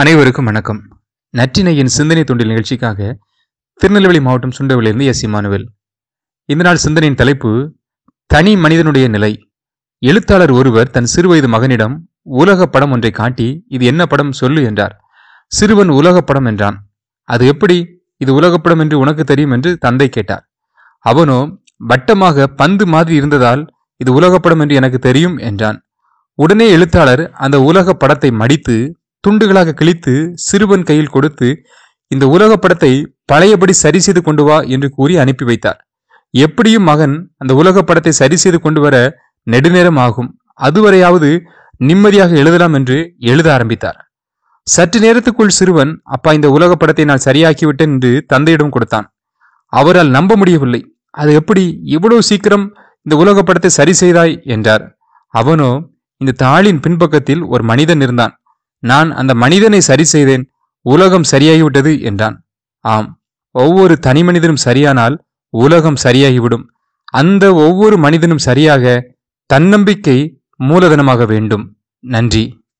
அனைவருக்கும் வணக்கம். நற்றினையின் சிந்தனை தொண்டில் நிகழ்ச்சிக்காக திருநெல்வேலி மாவட்டம் சுண்டவிலிருந்து எஸ். இமானுவேல். இந்த நாள் சிந்தனையின் தலைப்பு தனி மனிதனுடைய நிலை. எழுத்தாளர் ஒருவர் தன் சிறுவயது மகனிடம் உலக படம் ஒன்றை காட்டி இது என்ன படம் சொல்லு என்றார். சிறுவன் உலக படம் என்றான். அது எப்படி? இது உலகப்படம் என்று உனக்கு தெரியும் என்று தந்தை கேட்டார். அவனோ வட்டமாக பந்து மாதிரி இருந்ததால் இது உலக படம் என்று எனக்கு தெரியும் என்றான். உடனே எழுத்தாளர் அந்த உலக படத்தை மடித்து துண்டுகளாக கிழித்து சிறுவன் கையில் கொடுத்து இந்த உலக படத்தை பழையபடி சரி செய்து கொண்டு வா என்று கூறி அனுப்பி வைத்தார். எப்படியும் மகன் அந்த உலக படத்தை சரி செய்து கொண்டு வர நெடுநேரம் ஆகும். அதுவரையாவது நிம்மதியாக எழுதலாம் என்று எழுத ஆரம்பித்தார். சற்று நேரத்துக்குள் சிறுவன் அப்பா இந்த உலக படத்தை நான் சரியாக்கிவிட்டேன் என்று தந்தையிடம் கொடுத்தான். அவரால் நம்ப முடியவில்லை. அது எப்படி இவ்வளவு சீக்கிரம் இந்த உலக படத்தை சரி செய்தாய்? என்றார். அவனோ இந்த தாளின் பின்பக்கத்தில் ஒரு மனிதன் இருந்தான். நான் அந்த மனிதனை சரி செய்தேன் உலகம் சரியாகிவிட்டது என்றான். ஆம் ஒவ்வொரு தனி மனிதனும் சரியானால் உலகம் சரியாகிவிடும். அந்த ஒவ்வொரு மனிதனும் சரியாக தன்னம்பிக்கை மூலதனமாக வேண்டும். நன்றி.